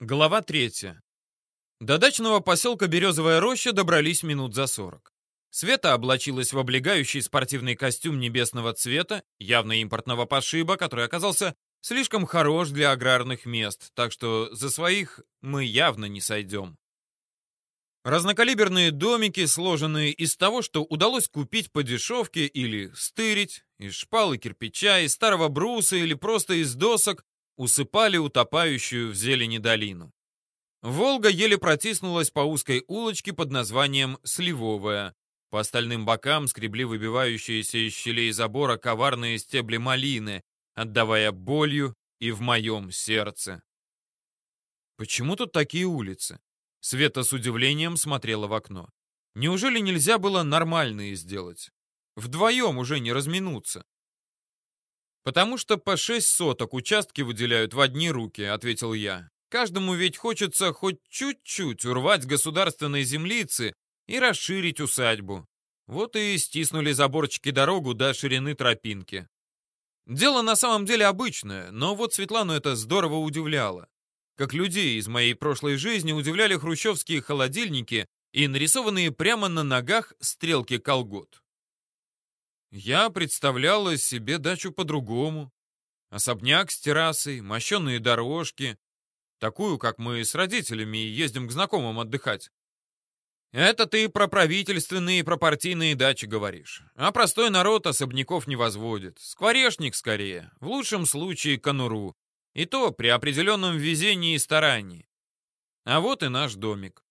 Глава третья. До дачного поселка Березовая роща добрались минут за сорок. Света облачилась в облегающий спортивный костюм небесного цвета, явно импортного пошиба, который оказался слишком хорош для аграрных мест, так что за своих мы явно не сойдем. Разнокалиберные домики, сложенные из того, что удалось купить по дешевке или стырить, из шпал и кирпича, из старого бруса или просто из досок, усыпали утопающую в зелени долину. Волга еле протиснулась по узкой улочке под названием Сливовая. По остальным бокам скребли выбивающиеся из щелей забора коварные стебли малины, отдавая болью и в моем сердце. Почему тут такие улицы? Света с удивлением смотрела в окно. Неужели нельзя было нормальные сделать? Вдвоем уже не разминуться. «Потому что по шесть соток участки выделяют в одни руки», — ответил я. «Каждому ведь хочется хоть чуть-чуть урвать государственной землицы и расширить усадьбу. Вот и стиснули заборчики дорогу до ширины тропинки. Дело на самом деле обычное, но вот Светлану это здорово удивляло. Как людей из моей прошлой жизни удивляли хрущевские холодильники и нарисованные прямо на ногах стрелки колгот. Я представляла себе дачу по-другому. Особняк с террасой, мощенные дорожки. Такую, как мы с родителями ездим к знакомым отдыхать. Это ты про правительственные и про партийные дачи говоришь. А простой народ особняков не возводит. Скворечник скорее. В лучшем случае конуру. И то при определенном везении и старании. А вот и наш домик.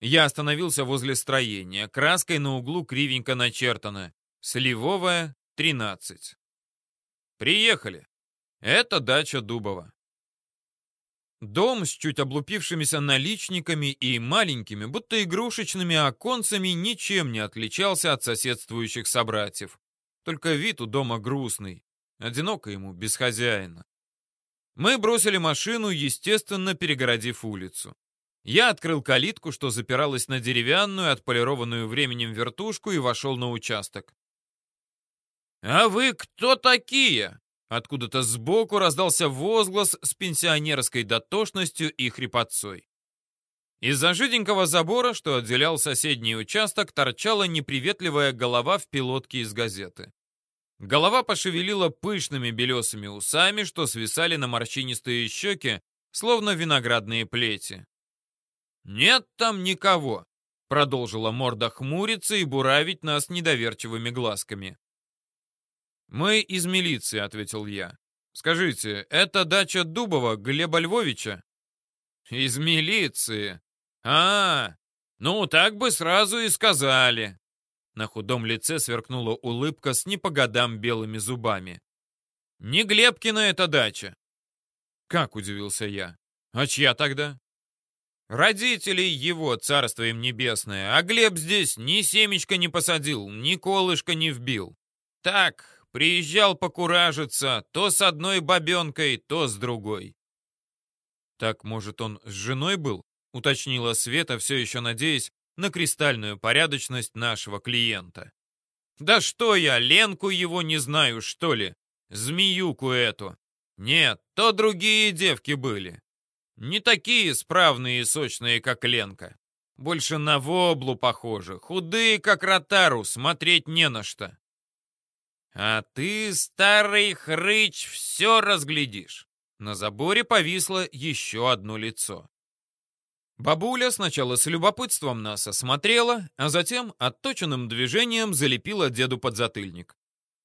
Я остановился возле строения. Краской на углу кривенько начертано. Сливовая, 13. Приехали. Это дача Дубова. Дом с чуть облупившимися наличниками и маленькими, будто игрушечными оконцами ничем не отличался от соседствующих собратьев. Только вид у дома грустный. Одиноко ему, без хозяина. Мы бросили машину, естественно, перегородив улицу. Я открыл калитку, что запиралась на деревянную, отполированную временем вертушку, и вошел на участок. «А вы кто такие?» Откуда-то сбоку раздался возглас с пенсионерской дотошностью и хрипотцой. Из-за жиденького забора, что отделял соседний участок, торчала неприветливая голова в пилотке из газеты. Голова пошевелила пышными белесыми усами, что свисали на морщинистые щеки, словно виноградные плети. «Нет там никого», — продолжила морда хмуриться и буравить нас недоверчивыми глазками. «Мы из милиции», — ответил я. «Скажите, это дача Дубова Глеба Львовича?» «Из милиции? А, ну так бы сразу и сказали». На худом лице сверкнула улыбка с не по годам белыми зубами. «Не Глебкина эта дача». «Как?» — удивился я. «А чья тогда?» «Родителей его, царство им небесное, а Глеб здесь ни семечко не посадил, ни колышко не вбил. Так, Приезжал покуражиться то с одной бабенкой, то с другой. «Так, может, он с женой был?» — уточнила Света, все еще надеясь на кристальную порядочность нашего клиента. «Да что я, Ленку его не знаю, что ли? Змеюку эту. Нет, то другие девки были. Не такие справные и сочные, как Ленка. Больше на воблу похожи, худые, как ротару, смотреть не на что. «А ты, старый хрыч, все разглядишь!» На заборе повисло еще одно лицо. Бабуля сначала с любопытством нас осмотрела, а затем отточенным движением залепила деду подзатыльник.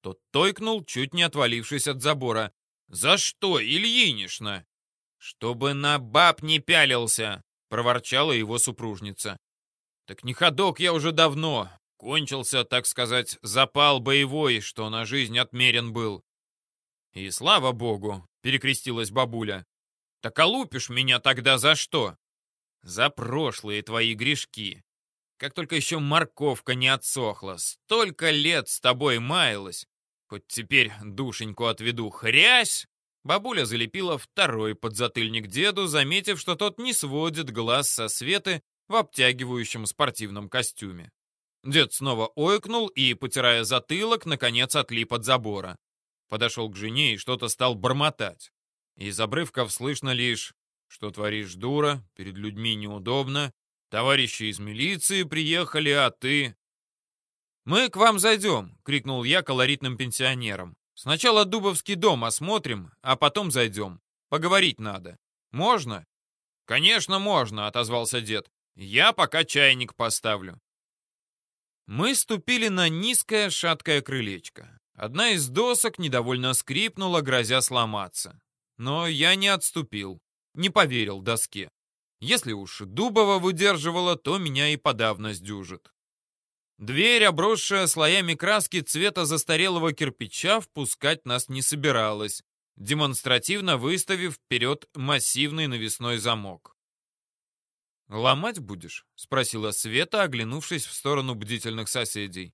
Тот тойкнул, чуть не отвалившись от забора. «За что, Ильинишна?» «Чтобы на баб не пялился!» — проворчала его супружница. «Так не ходок я уже давно. Кончился, так сказать, запал боевой, что на жизнь отмерен был. И слава богу, перекрестилась бабуля. Так а лупишь меня тогда за что? За прошлые твои грешки. Как только еще морковка не отсохла, столько лет с тобой маялась. Хоть теперь душеньку отведу, хрясь! Бабуля залепила второй подзатыльник деду, заметив, что тот не сводит глаз со Светы в обтягивающем спортивном костюме. Дед снова ойкнул и, потирая затылок, наконец отлип от забора. Подошел к жене и что-то стал бормотать. Из обрывков слышно лишь Что творишь, дура? Перед людьми неудобно. Товарищи из милиции приехали, а ты...» «Мы к вам зайдем!» — крикнул я колоритным пенсионерам. «Сначала Дубовский дом осмотрим, а потом зайдем. Поговорить надо. Можно?» «Конечно, можно!» — отозвался дед. «Я пока чайник поставлю». Мы ступили на низкое шаткое крылечко. Одна из досок недовольно скрипнула, грозя сломаться. Но я не отступил, не поверил доске. Если уж Дубова выдерживала, то меня и подавно сдюжит. Дверь, обросшая слоями краски цвета застарелого кирпича, впускать нас не собиралась, демонстративно выставив вперед массивный навесной замок. «Ломать будешь?» — спросила Света, оглянувшись в сторону бдительных соседей.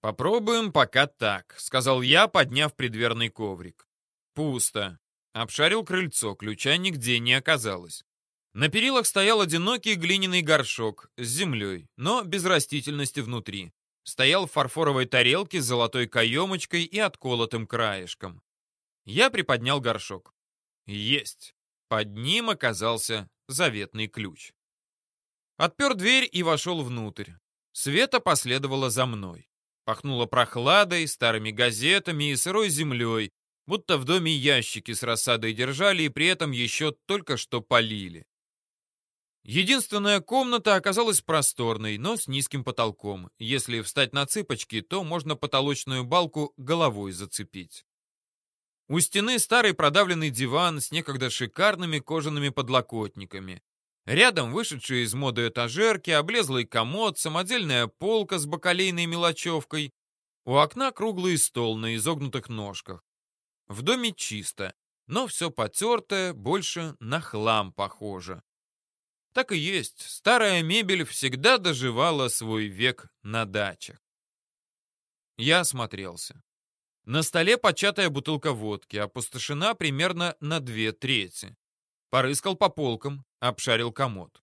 «Попробуем пока так», — сказал я, подняв предверный коврик. «Пусто». Обшарил крыльцо, ключа нигде не оказалось. На перилах стоял одинокий глиняный горшок с землей, но без растительности внутри. Стоял в фарфоровой тарелке с золотой каемочкой и отколотым краешком. Я приподнял горшок. Есть. Под ним оказался заветный ключ. Отпер дверь и вошел внутрь. Света последовала за мной. Пахнуло прохладой, старыми газетами и сырой землей, будто в доме ящики с рассадой держали и при этом еще только что полили. Единственная комната оказалась просторной, но с низким потолком. Если встать на цыпочки, то можно потолочную балку головой зацепить. У стены старый продавленный диван с некогда шикарными кожаными подлокотниками. Рядом вышедшие из моды этажерки, облезлый комод, самодельная полка с бакалейной мелочевкой. У окна круглый стол на изогнутых ножках. В доме чисто, но все потертое, больше на хлам похоже. Так и есть, старая мебель всегда доживала свой век на дачах. Я осмотрелся. На столе початая бутылка водки, опустошена примерно на две трети. Порыскал по полкам, обшарил комод.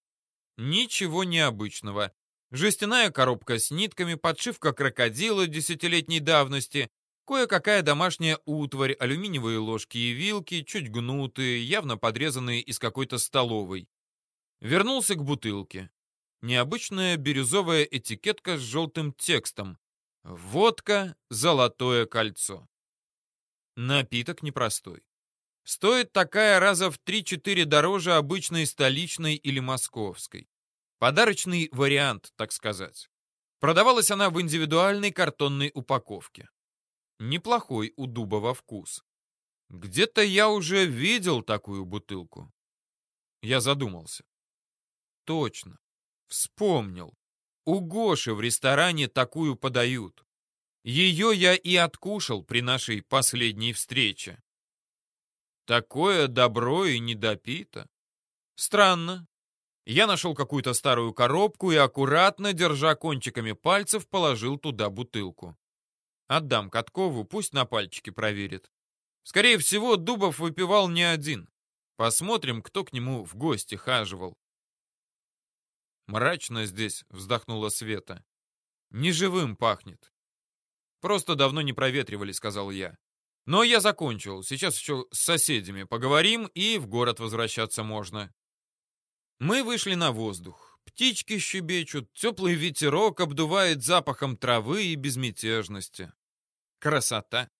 Ничего необычного. Жестяная коробка с нитками, подшивка крокодила десятилетней давности, кое-какая домашняя утварь, алюминиевые ложки и вилки, чуть гнутые, явно подрезанные из какой-то столовой. Вернулся к бутылке. Необычная бирюзовая этикетка с желтым текстом. Водка «Золотое кольцо». Напиток непростой. Стоит такая раза в 3-4 дороже обычной столичной или московской. Подарочный вариант, так сказать. Продавалась она в индивидуальной картонной упаковке. Неплохой у Дубова вкус. Где-то я уже видел такую бутылку. Я задумался. Точно. Вспомнил. У Гоши в ресторане такую подают. Ее я и откушал при нашей последней встрече. Такое добро и недопито. Странно. Я нашел какую-то старую коробку и аккуратно, держа кончиками пальцев, положил туда бутылку. Отдам Каткову, пусть на пальчике проверит. Скорее всего, Дубов выпивал не один. Посмотрим, кто к нему в гости хаживал. «Мрачно здесь», — вздохнула Света. «Неживым пахнет». «Просто давно не проветривали», — сказал я. «Но я закончил. Сейчас еще с соседями поговорим, и в город возвращаться можно». Мы вышли на воздух. Птички щебечут, теплый ветерок обдувает запахом травы и безмятежности. Красота.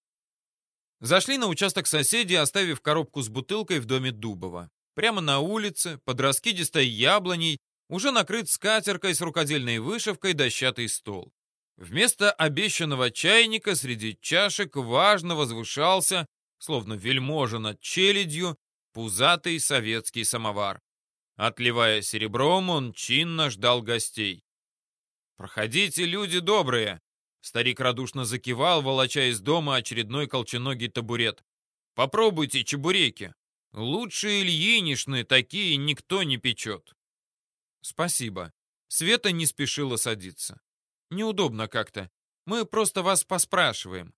Зашли на участок соседей, оставив коробку с бутылкой в доме Дубова. Прямо на улице, под раскидистой яблоней, уже накрыт скатеркой с рукодельной вышивкой дощатый стол. Вместо обещанного чайника среди чашек важно возвышался, словно вельможа над челядью, пузатый советский самовар. Отливая серебром, он чинно ждал гостей. «Проходите, люди добрые!» Старик радушно закивал, волоча из дома очередной колченогий табурет. «Попробуйте чебуреки. Лучше Ильинишны такие никто не печет». «Спасибо». Света не спешила садиться. «Неудобно как-то. Мы просто вас поспрашиваем».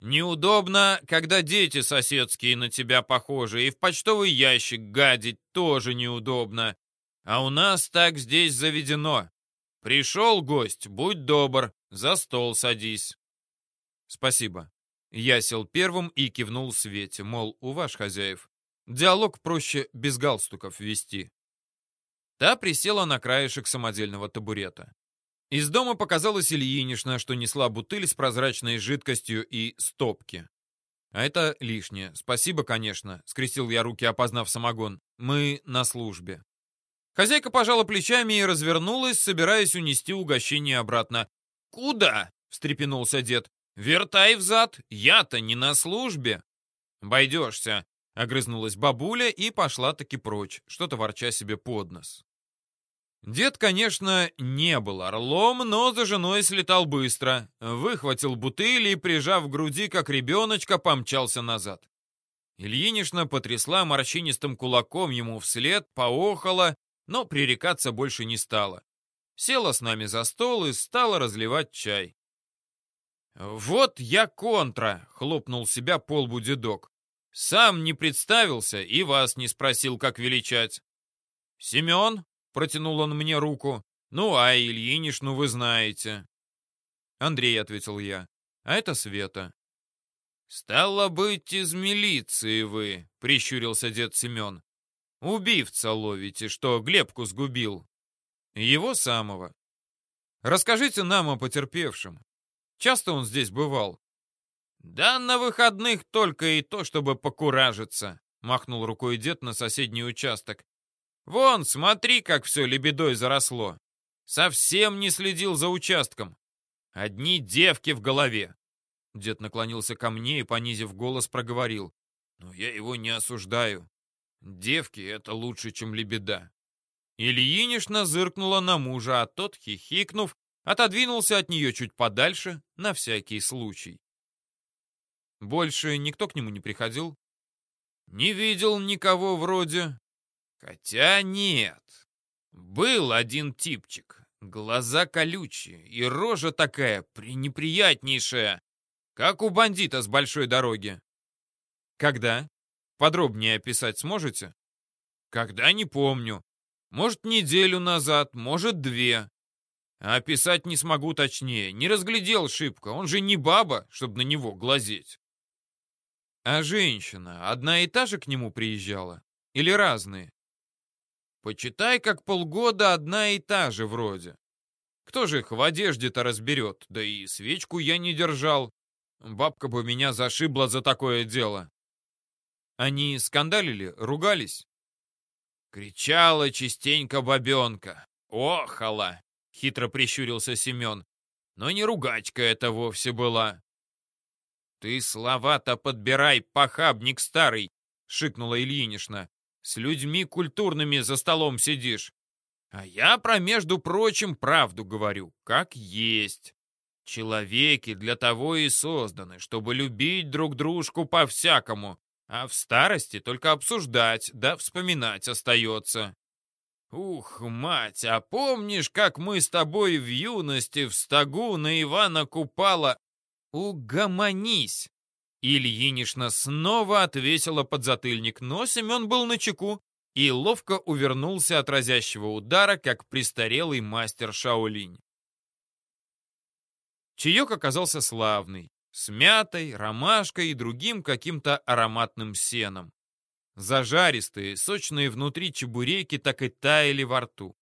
«Неудобно, когда дети соседские на тебя похожи, и в почтовый ящик гадить тоже неудобно. А у нас так здесь заведено. Пришел гость, будь добр, за стол садись». «Спасибо». Я сел первым и кивнул Свете, мол, у ваш хозяев. Диалог проще без галстуков вести. Та присела на краешек самодельного табурета. Из дома показалось Ильинична, что несла бутыль с прозрачной жидкостью и стопки. А это лишнее. Спасибо, конечно, скрестил я руки, опознав самогон. Мы на службе. Хозяйка пожала плечами и развернулась, собираясь унести угощение обратно. «Куда?» — встрепенулся дед. «Вертай взад, я-то не на службе». «Обойдешься», — огрызнулась бабуля и пошла-таки прочь, что-то ворча себе под нос. Дед, конечно, не был орлом, но за женой слетал быстро, выхватил бутыль и, прижав к груди, как ребеночка, помчался назад. Ильинична потрясла морщинистым кулаком ему вслед, поохала, но пререкаться больше не стала. Села с нами за стол и стала разливать чай. «Вот я контра!» — хлопнул себя полбу дедок. «Сам не представился и вас не спросил, как величать». «Семен?» Протянул он мне руку. «Ну, а Ильинишну вы знаете». «Андрей», — ответил я. «А это Света». «Стало быть, из милиции вы», — прищурился дед Семен. «Убивца ловите, что Глебку сгубил». «Его самого». «Расскажите нам о потерпевшем. Часто он здесь бывал?» «Да на выходных только и то, чтобы покуражиться», — махнул рукой дед на соседний участок. Вон, смотри, как все лебедой заросло. Совсем не следил за участком. Одни девки в голове. Дед наклонился ко мне и, понизив голос, проговорил. Но я его не осуждаю. Девки — это лучше, чем лебеда. Ильинишна зыркнула на мужа, а тот, хихикнув, отодвинулся от нее чуть подальше, на всякий случай. Больше никто к нему не приходил? Не видел никого вроде, Хотя нет. Был один типчик. Глаза колючие и рожа такая пренеприятнейшая, как у бандита с большой дороги. Когда? Подробнее описать сможете? Когда не помню. Может, неделю назад, может, две. А описать не смогу точнее. Не разглядел шибко. Он же не баба, чтобы на него глазеть. А женщина одна и та же к нему приезжала? Или разные? Почитай, как полгода одна и та же вроде. Кто же их в одежде-то разберет? Да и свечку я не держал. Бабка бы меня зашибла за такое дело. Они скандалили, ругались? Кричала частенько бабенка. Охала! Хитро прищурился Семен. Но не ругачка это вовсе была. Ты слова-то подбирай, похабник старый, шикнула Ильинична. С людьми культурными за столом сидишь. А я про, между прочим, правду говорю, как есть. Человеки для того и созданы, чтобы любить друг дружку по-всякому, а в старости только обсуждать да вспоминать остается. Ух, мать, а помнишь, как мы с тобой в юности в стогу на Ивана Купала? Угомонись! Ильинишна снова отвесила подзатыльник, но Семен был на чеку и ловко увернулся от разящего удара, как престарелый мастер Шаолинь. Чаек оказался славный, с мятой, ромашкой и другим каким-то ароматным сеном. Зажаристые, сочные внутри чебуреки так и таяли во рту.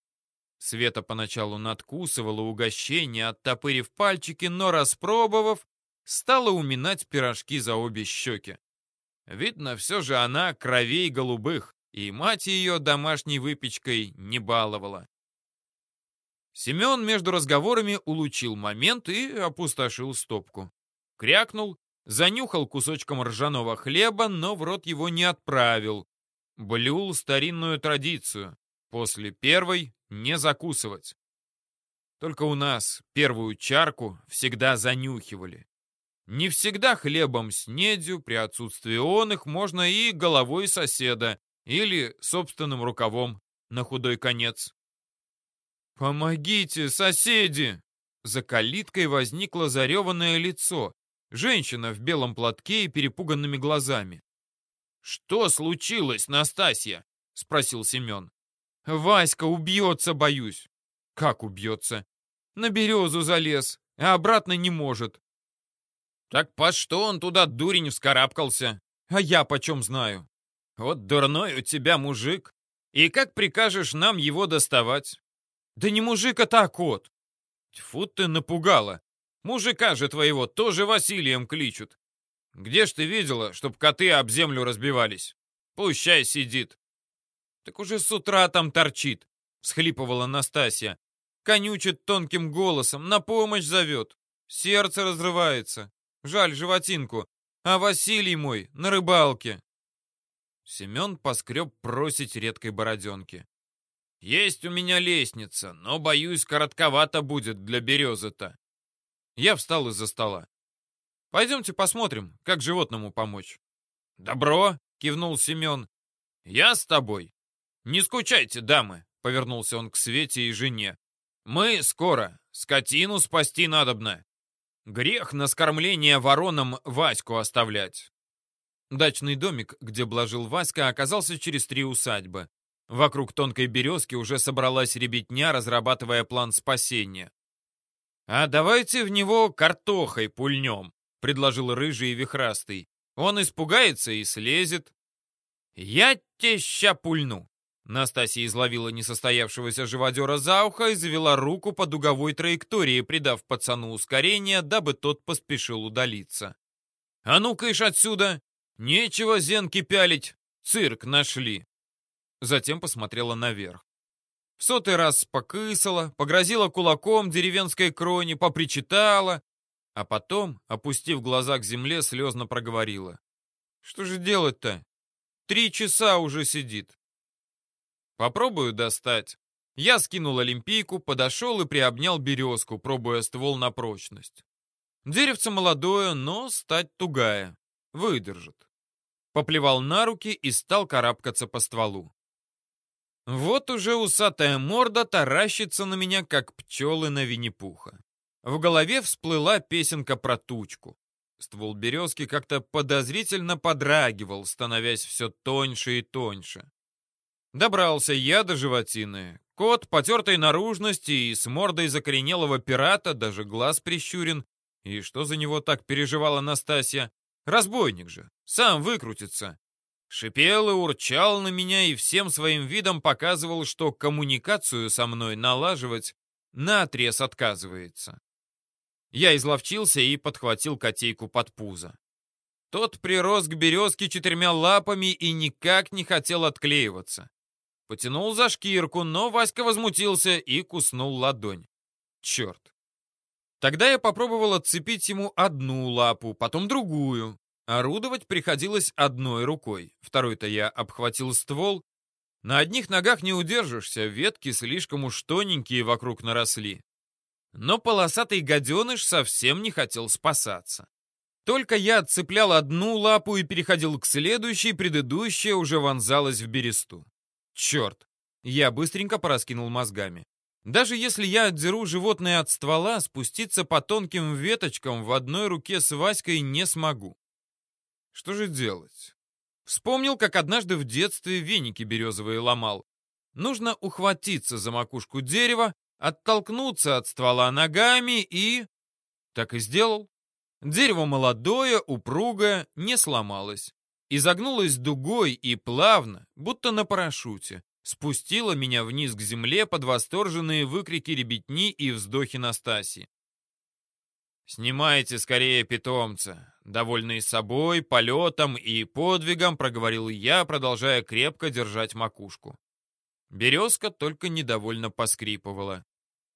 Света поначалу надкусывала угощение, оттопырив пальчики, но, распробовав, стала уминать пирожки за обе щеки. Видно, все же она кровей голубых, и мать ее домашней выпечкой не баловала. Семен между разговорами улучил момент и опустошил стопку. Крякнул, занюхал кусочком ржаного хлеба, но в рот его не отправил. Блюл старинную традицию. После первой не закусывать. Только у нас первую чарку всегда занюхивали. Не всегда хлебом с недью, при отсутствии он их можно и головой соседа, или собственным рукавом на худой конец. «Помогите, соседи!» За калиткой возникло зареванное лицо. Женщина в белом платке и перепуганными глазами. «Что случилось, Настасья?» — спросил Семен. «Васька убьется, боюсь». «Как убьется?» «На березу залез, а обратно не может. «Так по что он туда, дурень, вскарабкался?» «А я почем знаю?» Вот дурной у тебя мужик. И как прикажешь нам его доставать? Да не мужик, а так кот. Тьфу ты напугала. Мужика же твоего тоже Василием кличут. Где ж ты видела, чтоб коты об землю разбивались? Пущай сидит. Так уже с утра там торчит, всхлипывала Настасья. Конючит тонким голосом, на помощь зовет. Сердце разрывается. Жаль животинку. А Василий мой на рыбалке. Семен поскреб просить редкой бороденки. «Есть у меня лестница, но, боюсь, коротковато будет для березы-то». Я встал из-за стола. «Пойдемте посмотрим, как животному помочь». «Добро!» — кивнул Семен. «Я с тобой. Не скучайте, дамы!» — повернулся он к Свете и жене. «Мы скоро. Скотину спасти надобно. Грех на скормление воронам Ваську оставлять. Дачный домик, где блажил Васька, оказался через три усадьбы. Вокруг тонкой березки уже собралась ребятня, разрабатывая план спасения. «А давайте в него картохой пульнем», — предложил рыжий и вихрастый. «Он испугается и слезет». «Я те ща пульну». Настасья изловила несостоявшегося живодера за ухо и завела руку по дуговой траектории, придав пацану ускорение, дабы тот поспешил удалиться. «А ну-ка ишь отсюда!» Нечего зенки пялить, цирк нашли. Затем посмотрела наверх. В сотый раз покысала, погрозила кулаком деревенской кроне, попричитала, а потом, опустив глаза к земле, слезно проговорила. Что же делать-то? Три часа уже сидит. Попробую достать. Я скинул олимпийку, подошел и приобнял березку, пробуя ствол на прочность. Деревце молодое, но стать тугая. Выдержит поплевал на руки и стал карабкаться по стволу. Вот уже усатая морда таращится на меня, как пчелы на Винни-Пуха. В голове всплыла песенка про тучку. Ствол березки как-то подозрительно подрагивал, становясь все тоньше и тоньше. Добрался я до животины. Кот потертой наружности и с мордой закоренелого пирата, даже глаз прищурен. И что за него так переживала Настасья? Разбойник же, сам выкрутится. Шипел и урчал на меня и всем своим видом показывал, что коммуникацию со мной налаживать наотрез отказывается. Я изловчился и подхватил котейку под пузо. Тот прирос к березке четырьмя лапами и никак не хотел отклеиваться. Потянул за шкирку, но Васька возмутился и куснул ладонь. Черт. Тогда я попробовал отцепить ему одну лапу, потом другую. Орудовать приходилось одной рукой. Второй-то я обхватил ствол. На одних ногах не удержишься, ветки слишком уж тоненькие вокруг наросли. Но полосатый гаденыш совсем не хотел спасаться. Только я отцеплял одну лапу и переходил к следующей, предыдущая уже вонзалась в бересту. Черт! Я быстренько пораскинул мозгами. Даже если я отдеру животное от ствола, спуститься по тонким веточкам в одной руке с Васькой не смогу. Что же делать? Вспомнил, как однажды в детстве веники березовые ломал. Нужно ухватиться за макушку дерева, оттолкнуться от ствола ногами и... Так и сделал. Дерево молодое, упругое, не сломалось. Изогнулось дугой и плавно, будто на парашюте спустила меня вниз к земле под восторженные выкрики ребятни и вздохи Настаси. «Снимайте скорее питомца!» Довольный собой, полетом и подвигом, проговорил я, продолжая крепко держать макушку. Березка только недовольно поскрипывала.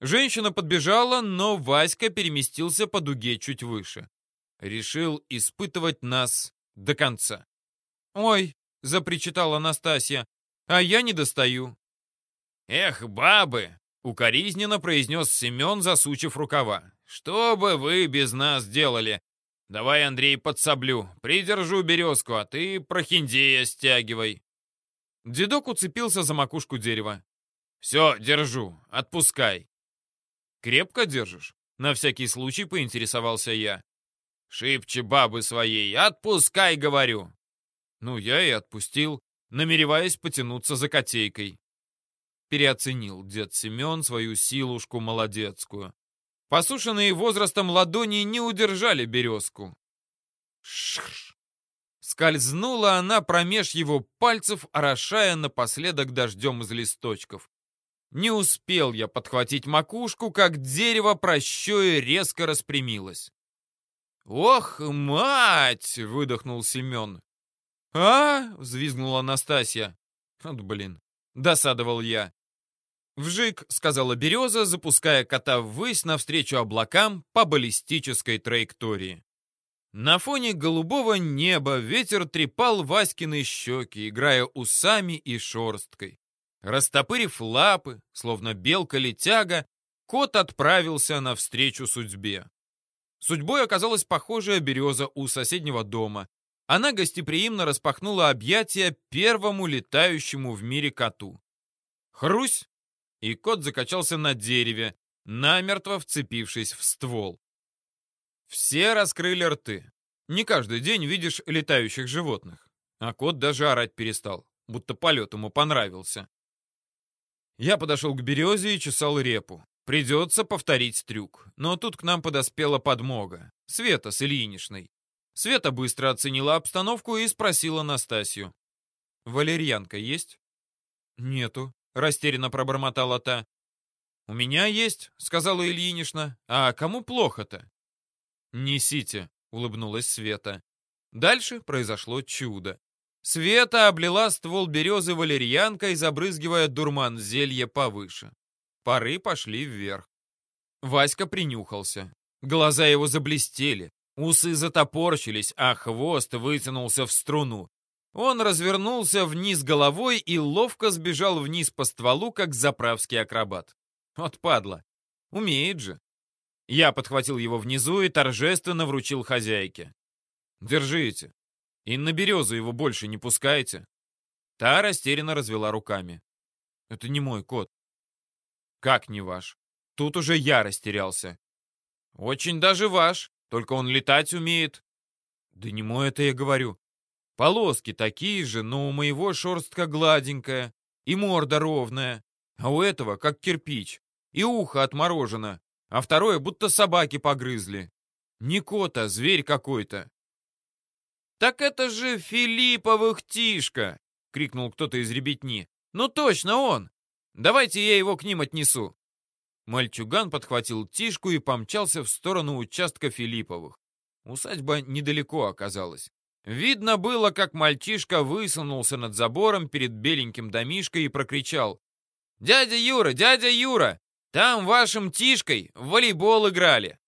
Женщина подбежала, но Васька переместился по дуге чуть выше. Решил испытывать нас до конца. «Ой!» — запричитала Настасья а я не достаю». «Эх, бабы!» — укоризненно произнес Семен, засучив рукава. «Что бы вы без нас делали? Давай, Андрей, подсоблю, придержу березку, а ты прохиндея стягивай». Дедок уцепился за макушку дерева. «Все, держу, отпускай». «Крепко держишь?» — на всякий случай поинтересовался я. «Шибче бабы своей, отпускай, говорю». Ну, я и отпустил намереваясь потянуться за котейкой. Переоценил дед Семен свою силушку молодецкую. Посушенные возрастом ладони не удержали березку. Шш! Скользнула она промеж его пальцев, орошая напоследок дождем из листочков. Не успел я подхватить макушку, как дерево прощое резко распрямилось. «Ох, мать!» — выдохнул Семен. «А?» — взвизгнула Настасья. «Вот блин!» — досадовал я. «Вжик», — сказала Береза, запуская кота ввысь навстречу облакам по баллистической траектории. На фоне голубого неба ветер трепал Васькины щеки, играя усами и шерсткой. Растопырив лапы, словно белка-летяга, кот отправился навстречу судьбе. Судьбой оказалась похожая береза у соседнего дома. Она гостеприимно распахнула объятия первому летающему в мире коту. Хрусь! И кот закачался на дереве, намертво вцепившись в ствол. Все раскрыли рты. Не каждый день видишь летающих животных. А кот даже орать перестал, будто полет ему понравился. Я подошел к березе и чесал репу. Придется повторить трюк. Но тут к нам подоспела подмога. Света с Ильиничной. Света быстро оценила обстановку и спросила Настасью. «Валерьянка есть?» «Нету», — растерянно пробормотала та. «У меня есть», — сказала Ильинична. «А кому плохо-то?» «Несите», — улыбнулась Света. Дальше произошло чудо. Света облила ствол березы валерьянкой, забрызгивая дурман зелья повыше. Пары пошли вверх. Васька принюхался. Глаза его заблестели, усы затопорщились, а хвост вытянулся в струну. Он развернулся вниз головой и ловко сбежал вниз по стволу, как заправский акробат. Вот падла. Умеет же. Я подхватил его внизу и торжественно вручил хозяйке. «Держите. И на березу его больше не пускайте». Та растерянно развела руками. «Это не мой кот». «Как не ваш?» Тут уже я растерялся. «Очень даже ваш, только он летать умеет». «Да не мой это я говорю. Полоски такие же, но у моего шерстка гладенькая, и морда ровная, а у этого как кирпич, и ухо отморожено, а второе будто собаки погрызли. Не кот, а зверь какой-то. «Так это же Филипповых Тишка!» — крикнул кто-то из ребятни. «Ну точно он! Давайте я его к ним отнесу!» Мальчуган подхватил Тишку и помчался в сторону участка Филипповых. Усадьба недалеко оказалась. Видно было, как мальчишка высунулся над забором перед беленьким домишкой и прокричал. «Дядя Юра, дядя Юра, там вашим Тишкой в волейбол играли!»